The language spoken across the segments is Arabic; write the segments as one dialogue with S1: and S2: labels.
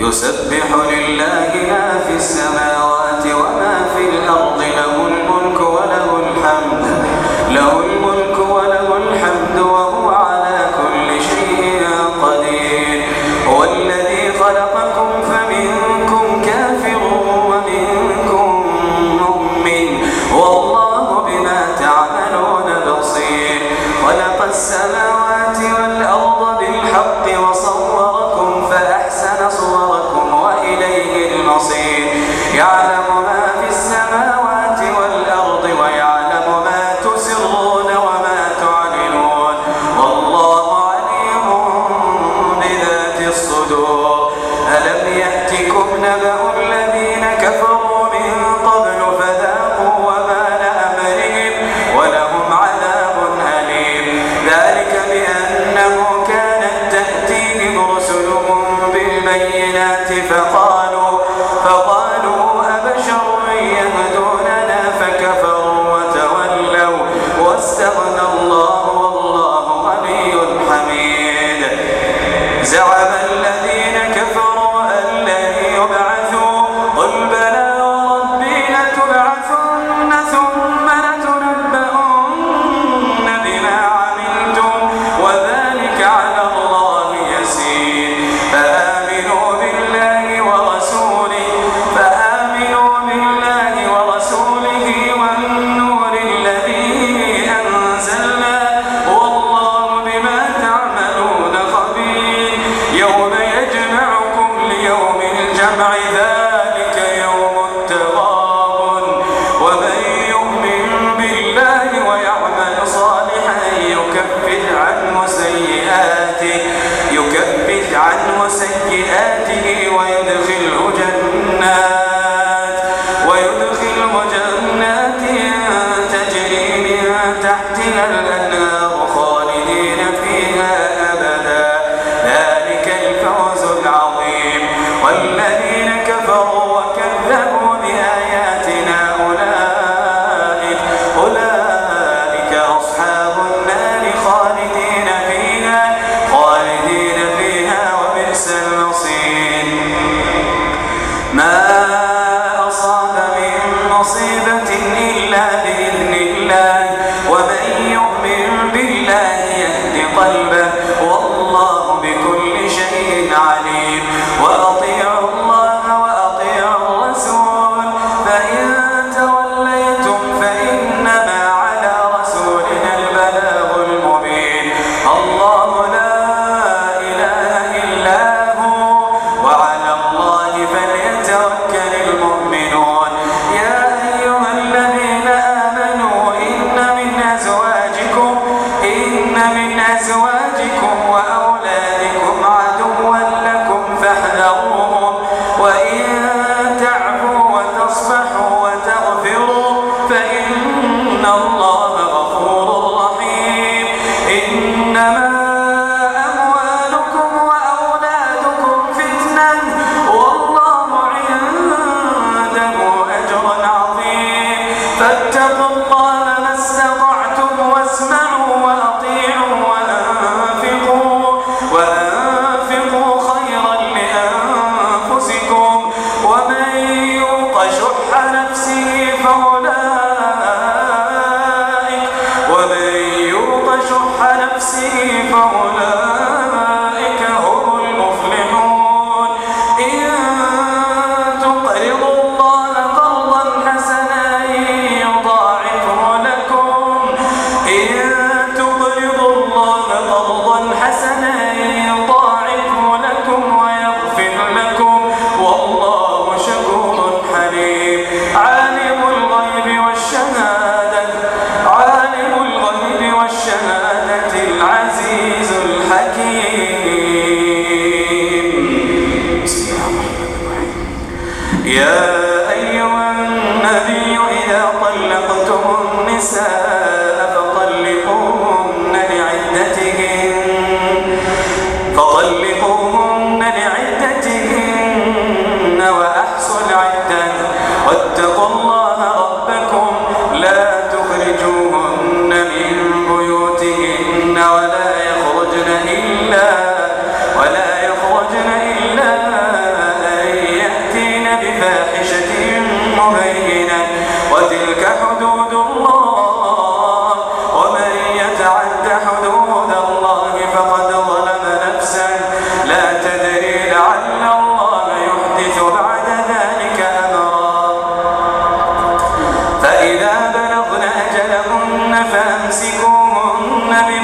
S1: يسبح لله ما في السماوات بالبينات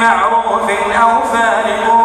S1: بمعروف أو فارق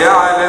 S1: جعل